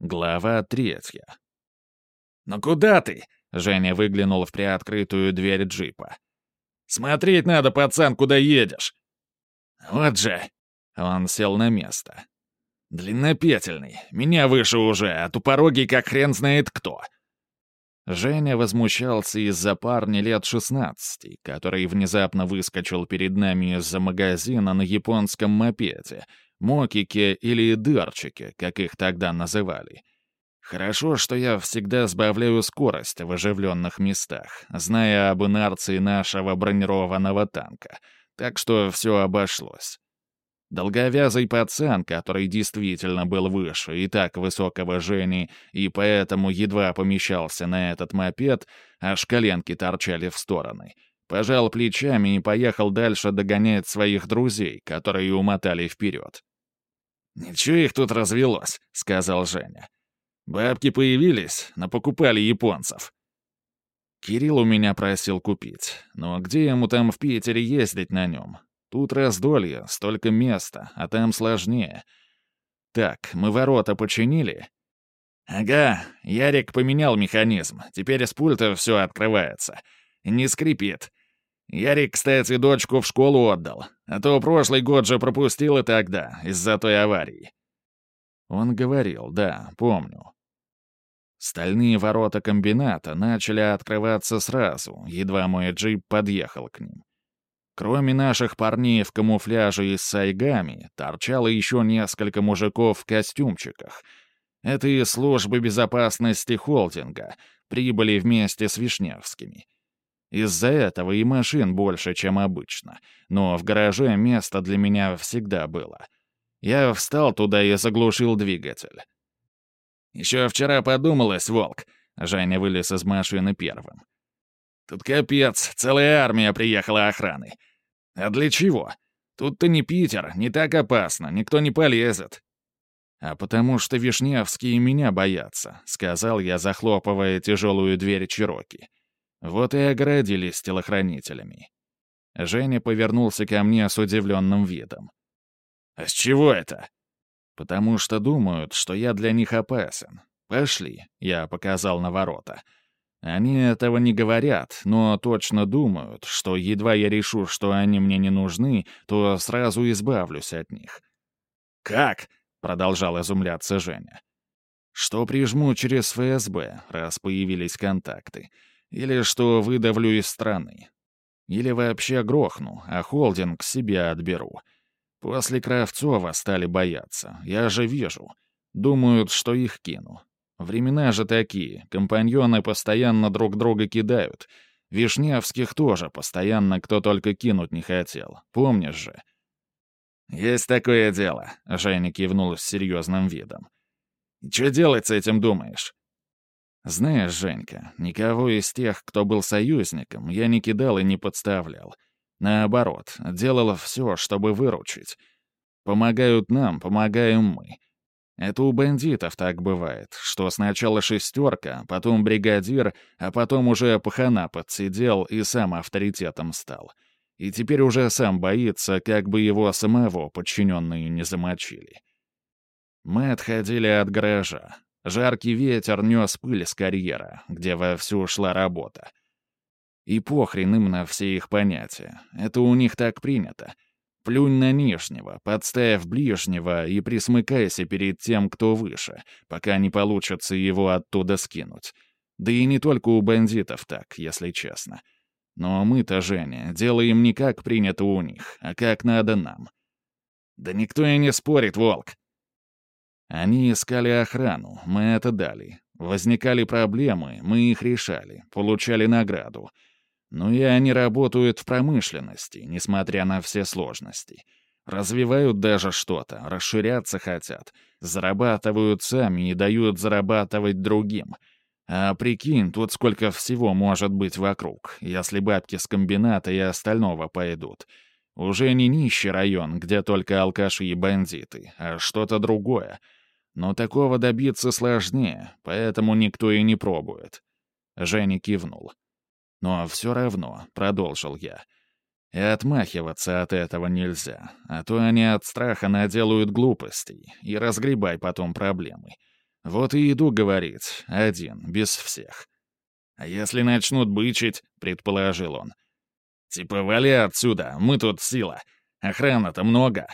Глава третья. «Ну куда ты?» — Женя выглянул в приоткрытую дверь джипа. «Смотреть надо, пацан, куда едешь!» «Вот же!» — он сел на место. «Длиннопетельный, меня выше уже, а тупорогий как хрен знает кто!» Женя возмущался из-за парня лет 16, который внезапно выскочил перед нами из-за магазина на японском мопеде — мокики или дырчики, как их тогда называли. Хорошо, что я всегда сбавляю скорость в оживленных местах, зная об инерции нашего бронированного танка, так что все обошлось. Долговязый пацан, который действительно был выше и так высокого Жени, и поэтому едва помещался на этот мопед, аж коленки торчали в стороны — пожал плечами и поехал дальше догонять своих друзей, которые умотали вперед. «Ничего их тут развелось», — сказал Женя. «Бабки появились, но покупали японцев». Кирилл у меня просил купить, но где ему там в Питере ездить на нем? Тут раздолье, столько места, а там сложнее. Так, мы ворота починили? Ага, Ярик поменял механизм, теперь с пульта все открывается. Не скрипит. Ярик, кстати, дочку в школу отдал, а то прошлый год же пропустил и тогда, из-за той аварии. Он говорил, да, помню. Стальные ворота комбината начали открываться сразу, едва мой джип подъехал к ним. Кроме наших парней в камуфляже и с сайгами, торчало еще несколько мужиков в костюмчиках. Это из службы безопасности холдинга, прибыли вместе с Вишневскими. Из-за этого и машин больше, чем обычно. Но в гараже место для меня всегда было. Я встал туда и заглушил двигатель. «Еще вчера подумалось, Волк», — Женя вылез из машины первым. «Тут капец, целая армия приехала охраны. А для чего? Тут-то не Питер, не так опасно, никто не полезет». «А потому что Вишневские меня боятся», — сказал я, захлопывая тяжелую дверь Чироки. Вот и оградились телохранителями. Женя повернулся ко мне с удивленным видом. «А с чего это?» «Потому что думают, что я для них опасен. Пошли», — я показал на ворота. Они этого не говорят, но точно думают, что едва я решу, что они мне не нужны, то сразу избавлюсь от них. «Как?» — продолжал изумляться Женя. «Что прижму через ФСБ, раз появились контакты. Или что выдавлю из страны. Или вообще грохну, а холдинг себе отберу. После Кравцова стали бояться, я же вижу. Думают, что их кину. Времена же такие, компаньоны постоянно друг друга кидают. Вишнявских тоже постоянно кто только кинуть не хотел, помнишь же? «Есть такое дело», — Женя кивнул с серьезным видом. «И что делать с этим думаешь?» Знаешь, Женька, никого из тех, кто был союзником, я не кидал и не подставлял. Наоборот, делал все, чтобы выручить. Помогают нам, помогаем мы. Это у бандитов так бывает, что сначала шестерка, потом бригадир, а потом уже пахана подсидел и сам авторитетом стал. И теперь уже сам боится, как бы его самого подчиненные не замочили. Мы отходили от гаража. Жаркий ветер нес пыль с карьера, где вовсю шла работа. И похрен им на все их понятия. Это у них так принято. Плюнь на нижнего, подставь ближнего и присмыкайся перед тем, кто выше, пока не получится его оттуда скинуть. Да и не только у бандитов так, если честно. Но мы-то, Женя, делаем не как принято у них, а как надо нам. Да никто и не спорит, Волк. Они искали охрану, мы это дали. Возникали проблемы, мы их решали, получали награду. Ну и они работают в промышленности, несмотря на все сложности. Развивают даже что-то, расширяться хотят, зарабатывают сами и дают зарабатывать другим. А прикинь, тут сколько всего может быть вокруг, если бабки с комбината и остального пойдут. Уже не нищий район, где только алкаши и бандиты, а что-то другое — но такого добиться сложнее, поэтому никто и не пробует. Женя кивнул. Но все равно, продолжил я. И отмахиваться от этого нельзя, а то они от страха наделают глупостей, и разгребай потом проблемы. Вот и иду говорить, один, без всех. «А если начнут бычить?» — предположил он. «Типа вали отсюда, мы тут сила. Охрана-то много».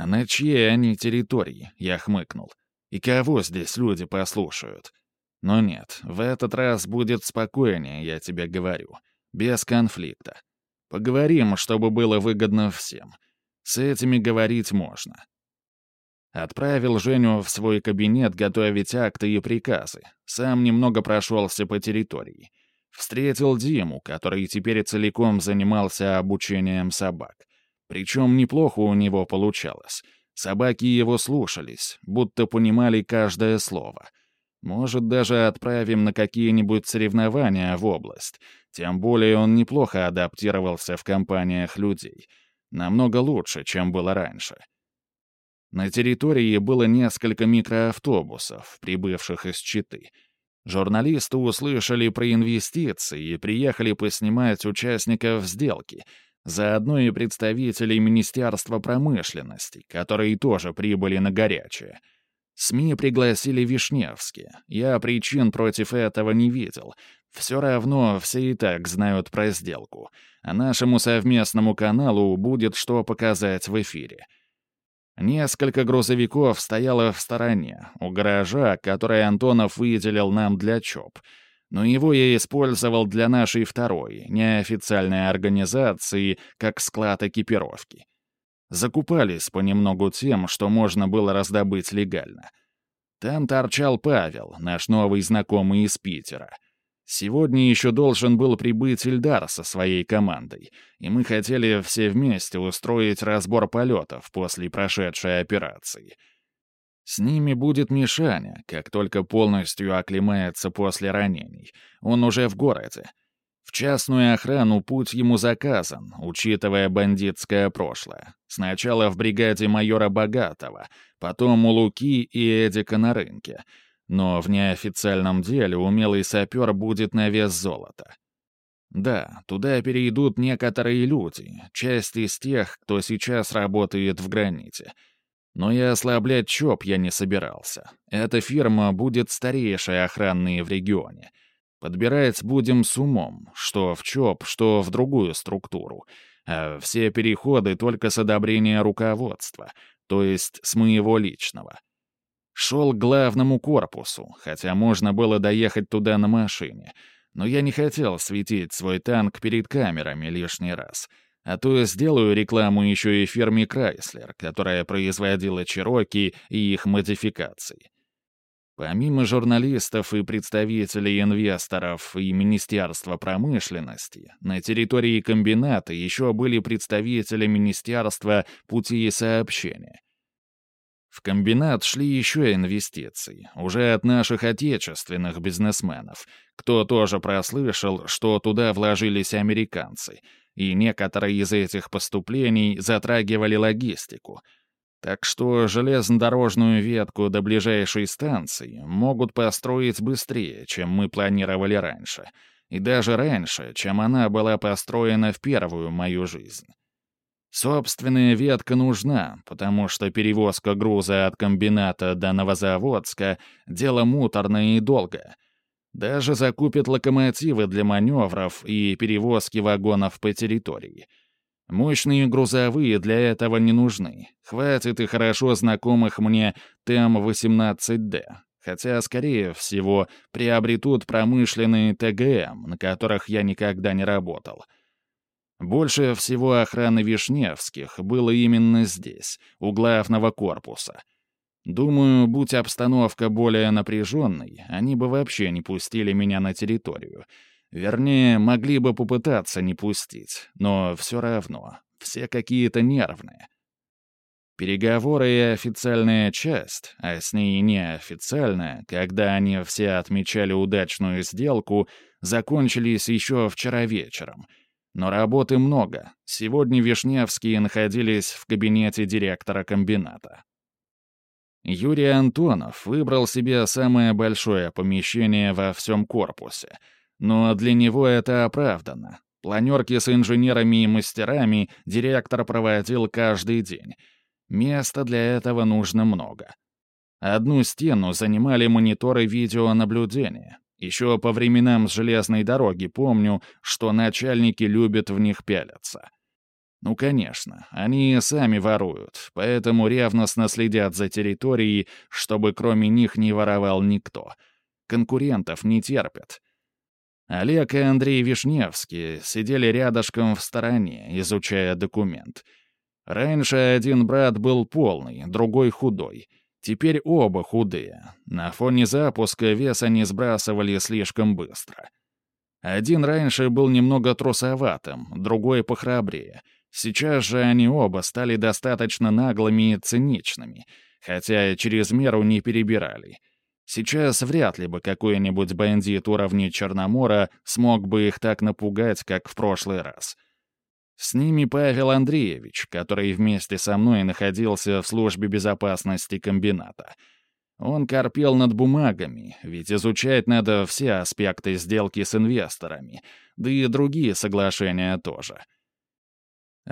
«А на чьей они территории?» — я хмыкнул. «И кого здесь люди послушают?» «Но нет, в этот раз будет спокойнее, я тебе говорю. Без конфликта. Поговорим, чтобы было выгодно всем. С этими говорить можно. Отправил Женю в свой кабинет готовить акты и приказы. Сам немного прошелся по территории. Встретил Диму, который теперь целиком занимался обучением собак. Причем неплохо у него получалось. Собаки его слушались, будто понимали каждое слово. Может, даже отправим на какие-нибудь соревнования в область. Тем более он неплохо адаптировался в компаниях людей. Намного лучше, чем было раньше. На территории было несколько микроавтобусов, прибывших из Читы. Журналисты услышали про инвестиции и приехали поснимать участников сделки, заодно и представителей Министерства промышленности, которые тоже прибыли на горячее. СМИ пригласили Вишневски. Я причин против этого не видел. Все равно все и так знают про сделку, а нашему совместному каналу будет что показать в эфире — Несколько грузовиков стояло в стороне, у гаража, который Антонов выделил нам для ЧОП. Но его я использовал для нашей второй, неофициальной организации, как склад экипировки. Закупались понемногу тем, что можно было раздобыть легально. Там торчал Павел, наш новый знакомый из Питера — Сегодня еще должен был прибыть Ильдар со своей командой, и мы хотели все вместе устроить разбор полетов после прошедшей операции. С ними будет Мишаня, как только полностью оклемается после ранений. Он уже в городе. В частную охрану путь ему заказан, учитывая бандитское прошлое. Сначала в бригаде майора Богатого, потом у Луки и Эдика на рынке — но в неофициальном деле умелый сапер будет на вес золота. Да, туда перейдут некоторые люди, часть из тех, кто сейчас работает в граните. Но и ослаблять ЧОП я не собирался. Эта фирма будет старейшей охранной в регионе. Подбирать будем с умом, что в ЧОП, что в другую структуру. А все переходы только с одобрения руководства, то есть с моего личного. Шел к главному корпусу, хотя можно было доехать туда на машине. Но я не хотел светить свой танк перед камерами лишний раз. А то я сделаю рекламу еще и фирме Крайслер, которая производила Чироки и их модификации. Помимо журналистов и представителей инвесторов и Министерства промышленности, на территории комбината еще были представители Министерства путей сообщения — в комбинат шли еще инвестиции, уже от наших отечественных бизнесменов, кто тоже прослышал, что туда вложились американцы, и некоторые из этих поступлений затрагивали логистику. Так что железнодорожную ветку до ближайшей станции могут построить быстрее, чем мы планировали раньше, и даже раньше, чем она была построена в первую мою жизнь. Собственная ветка нужна, потому что перевозка груза от комбината до Новозаводска — дело муторное и долгое. Даже закупят локомотивы для маневров и перевозки вагонов по территории. Мощные грузовые для этого не нужны. Хватит и хорошо знакомых мне ТМ-18Д, хотя, скорее всего, приобретут промышленные ТГМ, на которых я никогда не работал — больше всего охраны Вишневских было именно здесь, у главного корпуса. Думаю, будь обстановка более напряженной, они бы вообще не пустили меня на территорию. Вернее, могли бы попытаться не пустить, но все равно, все какие-то нервные. Переговоры и официальная часть, а с ней неофициальная, когда они все отмечали удачную сделку, закончились еще вчера вечером — но работы много. Сегодня Вишневские находились в кабинете директора комбината. Юрий Антонов выбрал себе самое большое помещение во всем корпусе. Но для него это оправдано. Планерки с инженерами и мастерами директор проводил каждый день. Места для этого нужно много. Одну стену занимали мониторы видеонаблюдения. Еще по временам с железной дороги помню, что начальники любят в них пялиться. Ну, конечно, они сами воруют, поэтому ревностно следят за территорией, чтобы кроме них не воровал никто. Конкурентов не терпят. Олег и Андрей Вишневский сидели рядышком в стороне, изучая документ. Раньше один брат был полный, другой худой. Теперь оба худые. На фоне запуска вес они сбрасывали слишком быстро. Один раньше был немного трусоватым, другой похрабрее. Сейчас же они оба стали достаточно наглыми и циничными, хотя через меру не перебирали — Сейчас вряд ли бы какой-нибудь бандит уровня Черномора смог бы их так напугать, как в прошлый раз. С ними Павел Андреевич, который вместе со мной находился в службе безопасности комбината. Он корпел над бумагами, ведь изучать надо все аспекты сделки с инвесторами, да и другие соглашения тоже —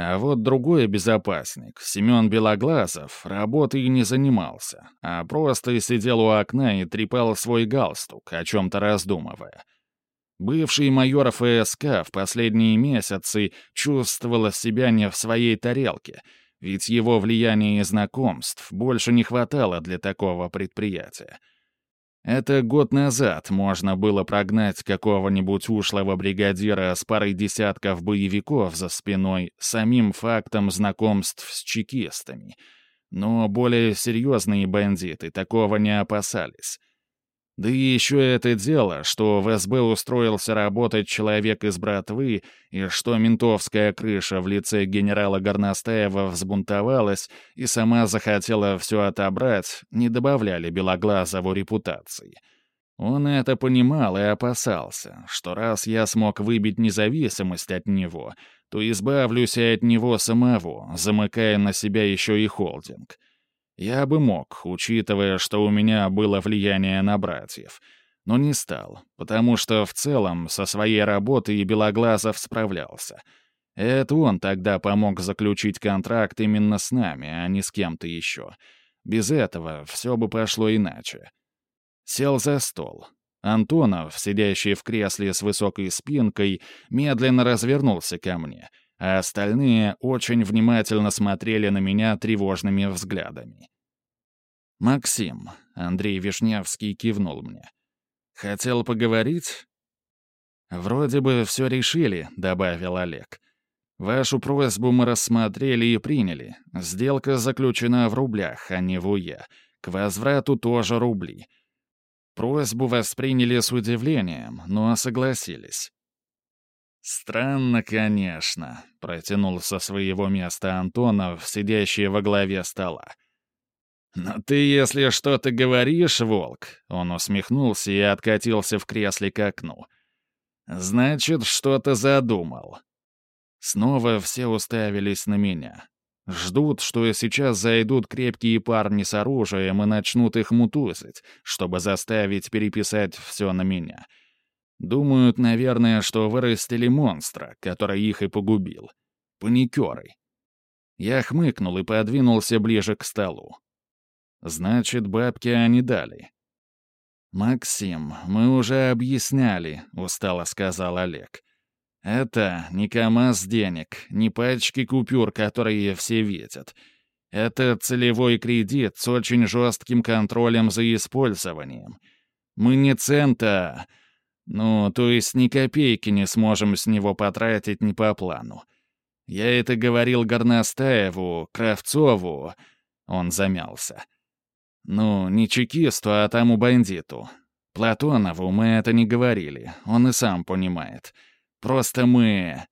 а вот другой безопасник, Семен Белоглазов, работой не занимался, а просто сидел у окна и трепал свой галстук, о чем-то раздумывая. Бывший майор ФСК в последние месяцы чувствовал себя не в своей тарелке, ведь его влияния и знакомств больше не хватало для такого предприятия. Это год назад можно было прогнать какого-нибудь ушлого бригадира с парой десятков боевиков за спиной самим фактом знакомств с чекистами. Но более серьезные бандиты такого не опасались. Да и еще это дело, что в СБ устроился работать человек из братвы, и что ментовская крыша в лице генерала Горностаева взбунтовалась и сама захотела все отобрать, не добавляли Белоглазову репутации. Он это понимал и опасался, что раз я смог выбить независимость от него, то избавлюсь и от него самого, замыкая на себя еще и холдинг — я бы мог, учитывая, что у меня было влияние на братьев. Но не стал, потому что в целом со своей работой Белоглазов справлялся. Это он тогда помог заключить контракт именно с нами, а не с кем-то еще. Без этого все бы пошло иначе. Сел за стол. Антонов, сидящий в кресле с высокой спинкой, медленно развернулся ко мне — а остальные очень внимательно смотрели на меня тревожными взглядами. «Максим», — Андрей Вишневский кивнул мне. «Хотел поговорить?» «Вроде бы все решили», — добавил Олег. «Вашу просьбу мы рассмотрели и приняли. Сделка заключена в рублях, а не в УЕ. К возврату тоже рубли. Просьбу восприняли с удивлением, но согласились. «Странно, конечно», — протянул со своего места Антонов, сидящий во главе стола. «Но ты, если что-то говоришь, волк», — он усмехнулся и откатился в кресле к окну. «Значит, что-то задумал». Снова все уставились на меня. Ждут, что сейчас зайдут крепкие парни с оружием и начнут их мутузить, чтобы заставить переписать все на меня — Думают, наверное, что вырастили монстра, который их и погубил. Паникеры. Я хмыкнул и подвинулся ближе к столу. Значит, бабки они дали. «Максим, мы уже объясняли», — устало сказал Олег. «Это не КАМАЗ денег, не пачки купюр, которые все видят. Это целевой кредит с очень жестким контролем за использованием. Мы не цента, ну, то есть ни копейки не сможем с него потратить не по плану. Я это говорил Горностаеву, Кравцову. Он замялся. Ну, не чекисту, а тому бандиту. Платонову мы это не говорили, он и сам понимает. Просто мы...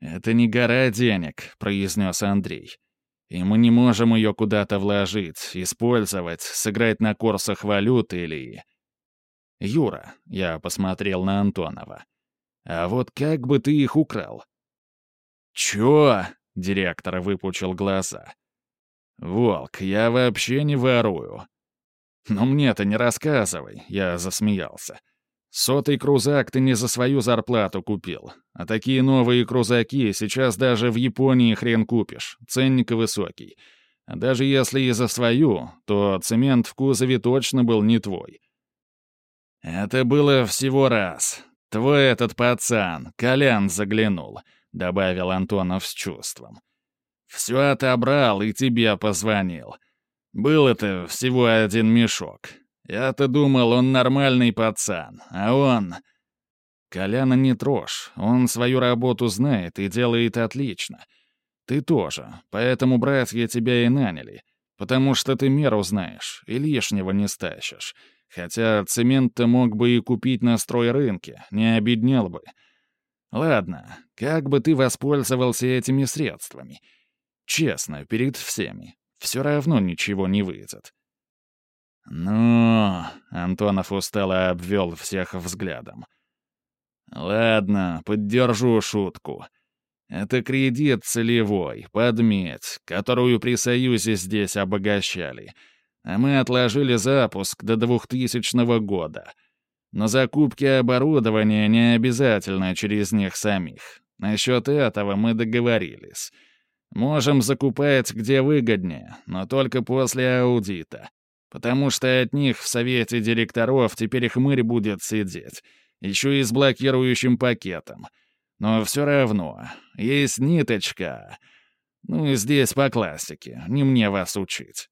«Это не гора денег», — произнес Андрей. «И мы не можем ее куда-то вложить, использовать, сыграть на курсах валюты или...» «Юра», — я посмотрел на Антонова, — «а вот как бы ты их украл?» «Чё?» — директор выпучил глаза. «Волк, я вообще не ворую». «Но мне-то не рассказывай», — я засмеялся. «Сотый крузак ты не за свою зарплату купил. А такие новые крузаки сейчас даже в Японии хрен купишь. Ценник высокий. А даже если и за свою, то цемент в кузове точно был не твой. Это было всего раз. Твой этот пацан, Колян, заглянул, добавил Антонов с чувством. Все отобрал и тебе позвонил. Был это всего один мешок. Я-то думал, он нормальный пацан, а он... Коляна не трожь, он свою работу знает и делает отлично. Ты тоже, поэтому братья тебя и наняли, потому что ты меру знаешь и лишнего не стащишь. Хотя цемент ты мог бы и купить на стройрынке, не обеднел бы. Ладно, как бы ты воспользовался этими средствами? Честно, перед всеми. Все равно ничего не выйдет. «Ну...» — Антонов устало обвел всех взглядом. «Ладно, поддержу шутку. Это кредит целевой, подметь, которую при Союзе здесь обогащали. А мы отложили запуск до 2000 года. Но закупки оборудования не обязательно через них самих. Насчет этого мы договорились. Можем закупать где выгоднее, но только после аудита. Потому что от них в совете директоров теперь хмырь будет сидеть. Еще и с блокирующим пакетом. Но все равно, есть ниточка. Ну и здесь по классике, не мне вас учить.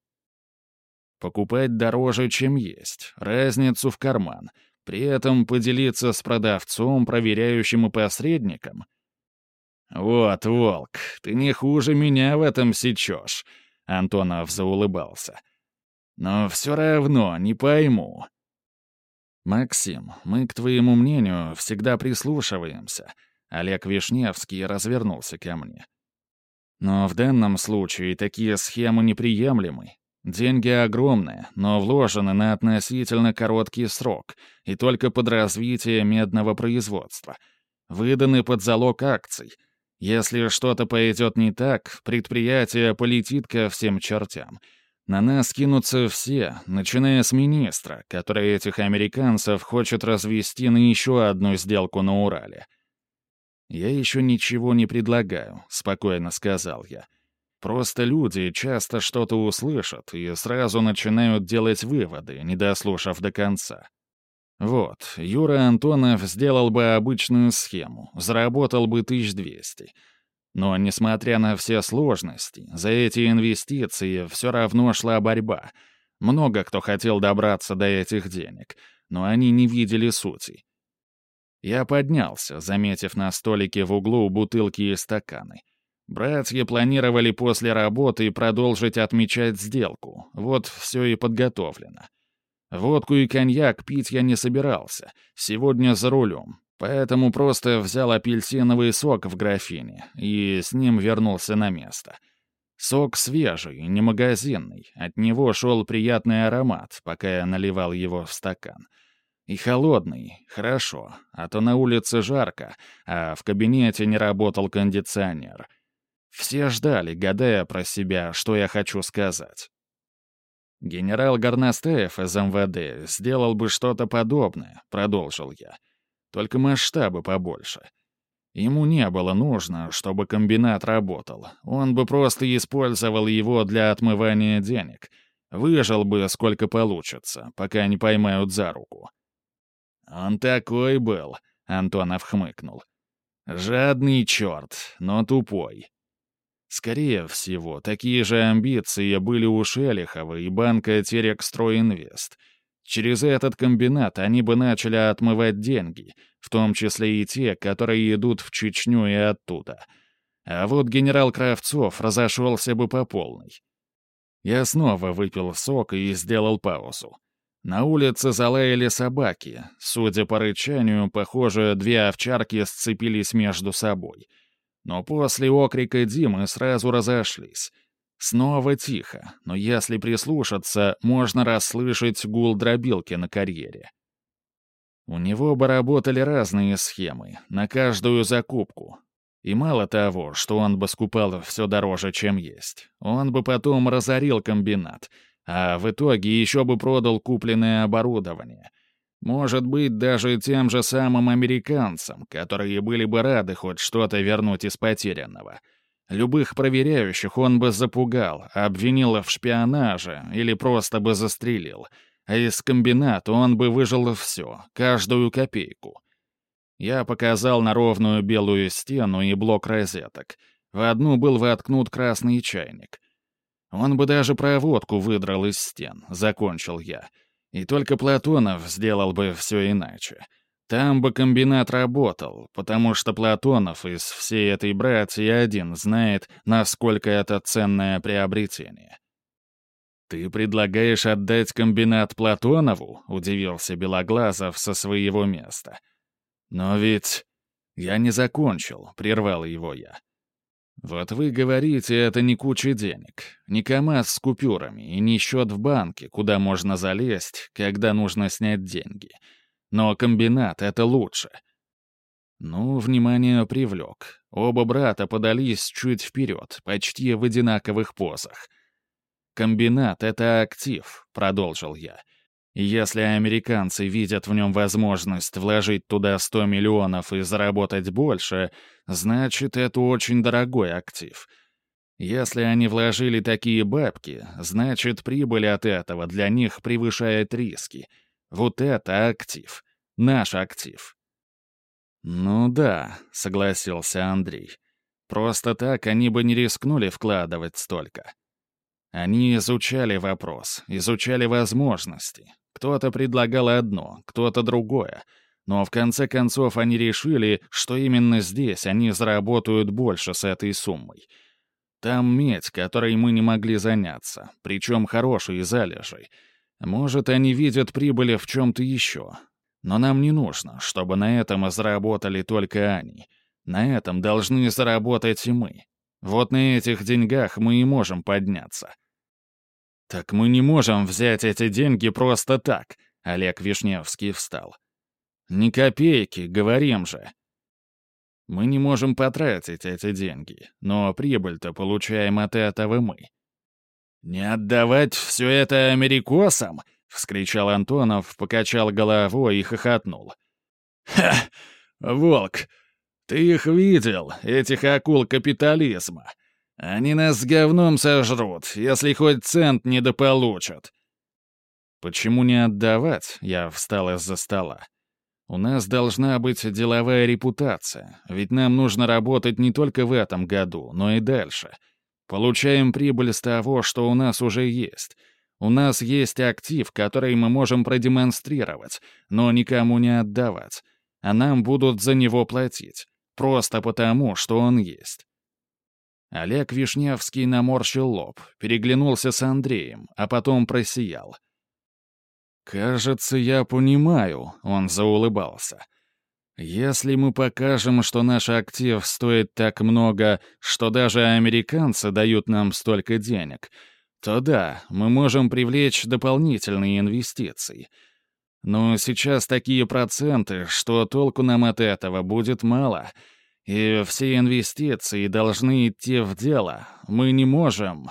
Покупать дороже, чем есть, разницу в карман. При этом поделиться с продавцом, проверяющим и посредником. «Вот, волк, ты не хуже меня в этом сечешь», — Антонов заулыбался. «Но все равно не пойму». «Максим, мы, к твоему мнению, всегда прислушиваемся», — Олег Вишневский развернулся ко мне. «Но в данном случае такие схемы неприемлемы. Деньги огромные, но вложены на относительно короткий срок и только под развитие медного производства. Выданы под залог акций — если что-то пойдет не так, предприятие полетит ко всем чертям. На нас кинутся все, начиная с министра, который этих американцев хочет развести на еще одну сделку на Урале. «Я еще ничего не предлагаю», — спокойно сказал я. «Просто люди часто что-то услышат и сразу начинают делать выводы, не дослушав до конца. Вот, Юра Антонов сделал бы обычную схему, заработал бы 1200. Но, несмотря на все сложности, за эти инвестиции все равно шла борьба. Много кто хотел добраться до этих денег, но они не видели сути. Я поднялся, заметив на столике в углу бутылки и стаканы. Братья планировали после работы продолжить отмечать сделку. Вот все и подготовлено. Водку и коньяк пить я не собирался. Сегодня за рулем. Поэтому просто взял апельсиновый сок в графине и с ним вернулся на место. Сок свежий, не магазинный. От него шел приятный аромат, пока я наливал его в стакан. И холодный, хорошо, а то на улице жарко, а в кабинете не работал кондиционер. Все ждали, гадая про себя, что я хочу сказать. «Генерал Горностаев из МВД сделал бы что-то подобное», — продолжил я. «Только масштабы побольше. Ему не было нужно, чтобы комбинат работал. Он бы просто использовал его для отмывания денег. Выжил бы, сколько получится, пока не поймают за руку». «Он такой был», — Антонов хмыкнул. «Жадный черт, но тупой. Скорее всего, такие же амбиции были у Шелихова и банка Терекстройинвест. Через этот комбинат они бы начали отмывать деньги, в том числе и те, которые идут в Чечню и оттуда. А вот генерал Кравцов разошелся бы по полной. Я снова выпил сок и сделал паузу. На улице залаяли собаки. Судя по рычанию, похоже, две овчарки сцепились между собой — но после окрика Димы сразу разошлись. Снова тихо, но если прислушаться, можно расслышать гул дробилки на карьере. У него бы работали разные схемы, на каждую закупку. И мало того, что он бы скупал все дороже, чем есть, он бы потом разорил комбинат, а в итоге еще бы продал купленное оборудование — может быть, даже тем же самым американцам, которые были бы рады хоть что-то вернуть из потерянного. Любых проверяющих он бы запугал, обвинил в шпионаже или просто бы застрелил. А из комбината он бы выжил все, каждую копейку. Я показал на ровную белую стену и блок розеток. В одну был воткнут красный чайник. Он бы даже проводку выдрал из стен, закончил я. И только Платонов сделал бы все иначе. Там бы комбинат работал, потому что Платонов из всей этой братьи один знает, насколько это ценное приобретение. «Ты предлагаешь отдать комбинат Платонову?» — удивился Белоглазов со своего места. «Но ведь...» «Я не закончил», — прервал его я. «Вот вы говорите, это не куча денег, не КАМАЗ с купюрами и не счет в банке, куда можно залезть, когда нужно снять деньги. Но комбинат — это лучше». Ну, внимание привлек. Оба брата подались чуть вперед, почти в одинаковых позах. «Комбинат — это актив», — продолжил я. Если американцы видят в нем возможность вложить туда 100 миллионов и заработать больше, значит, это очень дорогой актив. Если они вложили такие бабки, значит, прибыль от этого для них превышает риски. Вот это актив. Наш актив. «Ну да», — согласился Андрей. «Просто так они бы не рискнули вкладывать столько». Они изучали вопрос, изучали возможности, кто-то предлагал одно, кто-то другое. Но в конце концов они решили, что именно здесь они заработают больше с этой суммой. Там медь, которой мы не могли заняться, причем хорошие залежи. Может, они видят прибыли в чем-то еще. Но нам не нужно, чтобы на этом заработали только они. На этом должны заработать и мы. Вот на этих деньгах мы и можем подняться. «Так мы не можем взять эти деньги просто так», — Олег Вишневский встал. «Ни копейки, говорим же». «Мы не можем потратить эти деньги, но прибыль-то получаем от этого мы». «Не отдавать все это америкосам?» — вскричал Антонов, покачал головой и хохотнул. «Ха! Волк! Ты их видел, этих акул капитализма!» Они нас говном сожрут, если хоть цент недополучат. Почему не отдавать? Я встал из-за стола. У нас должна быть деловая репутация, ведь нам нужно работать не только в этом году, но и дальше. Получаем прибыль с того, что у нас уже есть. У нас есть актив, который мы можем продемонстрировать, но никому не отдавать. А нам будут за него платить. Просто потому, что он есть. Олег Вишневский наморщил лоб, переглянулся с Андреем, а потом просиял. «Кажется, я понимаю», — он заулыбался. «Если мы покажем, что наш актив стоит так много, что даже американцы дают нам столько денег, то да, мы можем привлечь дополнительные инвестиции. Но сейчас такие проценты, что толку нам от этого будет мало». И все инвестиции должны идти в дело. Мы не можем...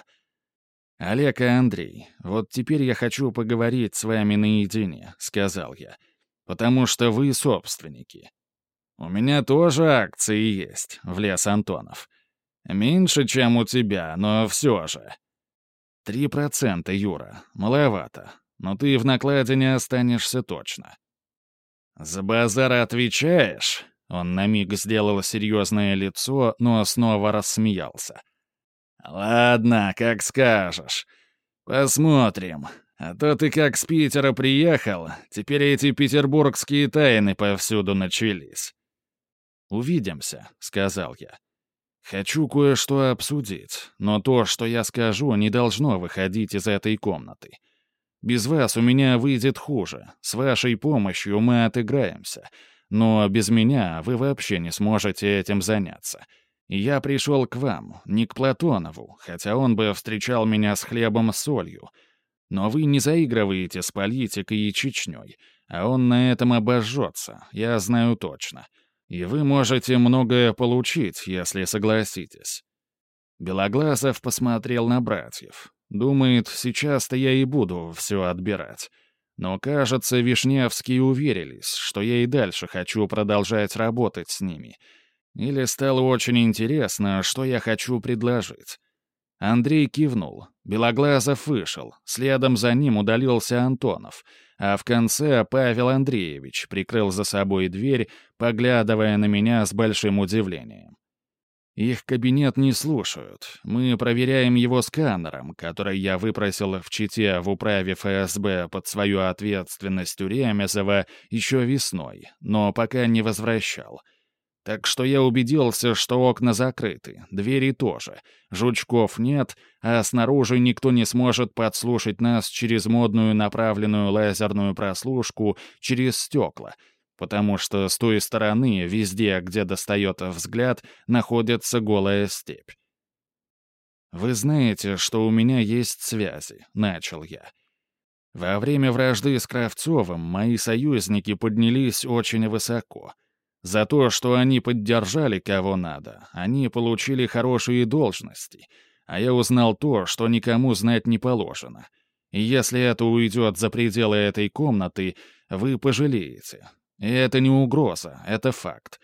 «Олег и Андрей, вот теперь я хочу поговорить с вами наедине», — сказал я. «Потому что вы собственники». «У меня тоже акции есть», — влез Антонов. «Меньше, чем у тебя, но все же». «Три процента, Юра. Маловато. Но ты в накладе не останешься точно». «За базар отвечаешь?» Он на миг сделал серьезное лицо, но снова рассмеялся. «Ладно, как скажешь. Посмотрим. А то ты как с Питера приехал, теперь эти петербургские тайны повсюду начались». «Увидимся», — сказал я. «Хочу кое-что обсудить, но то, что я скажу, не должно выходить из этой комнаты. Без вас у меня выйдет хуже. С вашей помощью мы отыграемся. Но без меня вы вообще не сможете этим заняться. Я пришел к вам, не к Платонову, хотя он бы встречал меня с хлебом с солью. Но вы не заигрываете с политикой и Чечней, а он на этом обожжется, я знаю точно. И вы можете многое получить, если согласитесь». Белоглазов посмотрел на братьев. Думает, сейчас-то я и буду все отбирать. Но, кажется, Вишневские уверились, что я и дальше хочу продолжать работать с ними. Или стало очень интересно, что я хочу предложить. Андрей кивнул. Белоглазов вышел. Следом за ним удалился Антонов. А в конце Павел Андреевич прикрыл за собой дверь, поглядывая на меня с большим удивлением. Их кабинет не слушают. Мы проверяем его сканером, который я выпросил в Чите в управе ФСБ под свою ответственность у Ремезова еще весной, но пока не возвращал — так что я убедился, что окна закрыты, двери тоже. Жучков нет, а снаружи никто не сможет подслушать нас через модную направленную лазерную прослушку через стекла, потому что с той стороны, везде, где достает взгляд, находится голая степь. «Вы знаете, что у меня есть связи», — начал я. Во время вражды с Кравцовым мои союзники поднялись очень высоко — за то, что они поддержали кого надо, они получили хорошие должности, а я узнал то, что никому знать не положено. И если это уйдет за пределы этой комнаты, вы пожалеете. И это не угроза, это факт.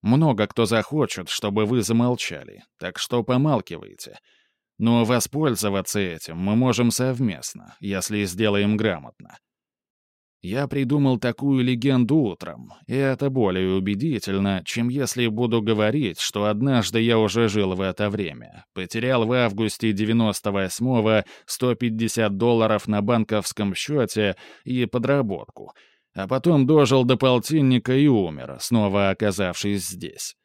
Много кто захочет, чтобы вы замолчали, так что помалкивайте. Но воспользоваться этим мы можем совместно, если сделаем грамотно. Я придумал такую легенду утром, и это более убедительно, чем если буду говорить, что однажды я уже жил в это время. Потерял в августе 98-го 150 долларов на банковском счете и подработку, а потом дожил до полтинника и умер, снова оказавшись здесь.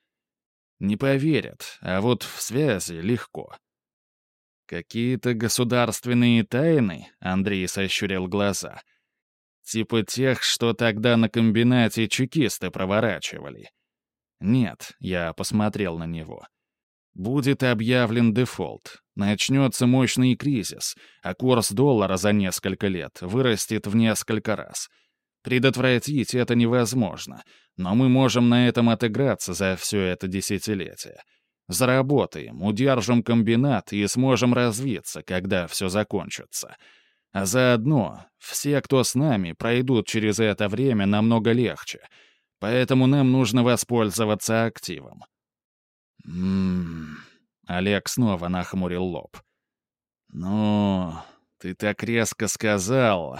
Не поверят, а вот в связи легко. «Какие-то государственные тайны?» — Андрей сощурил глаза — Типа тех, что тогда на комбинате чекисты проворачивали. Нет, я посмотрел на него. Будет объявлен дефолт. Начнется мощный кризис, а курс доллара за несколько лет вырастет в несколько раз. Предотвратить это невозможно, но мы можем на этом отыграться за все это десятилетие. Заработаем, удержим комбинат и сможем развиться, когда все закончится. А заодно все, кто с нами, пройдут через это время намного легче. Поэтому нам нужно воспользоваться активом. Ммм... Олег снова нахмурил лоб. «Ну, ты так резко сказал...»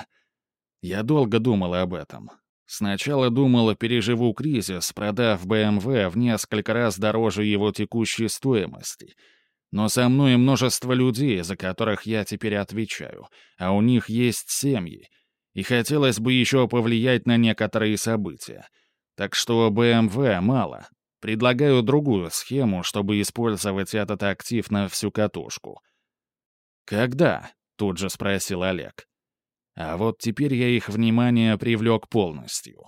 Я долго думал об этом. Сначала думал, переживу кризис, продав БМВ в несколько раз дороже его текущей стоимости — но со мной множество людей, за которых я теперь отвечаю, а у них есть семьи, и хотелось бы еще повлиять на некоторые события. Так что БМВ мало. Предлагаю другую схему, чтобы использовать этот актив на всю катушку. «Когда?» — тут же спросил Олег. А вот теперь я их внимание привлек полностью.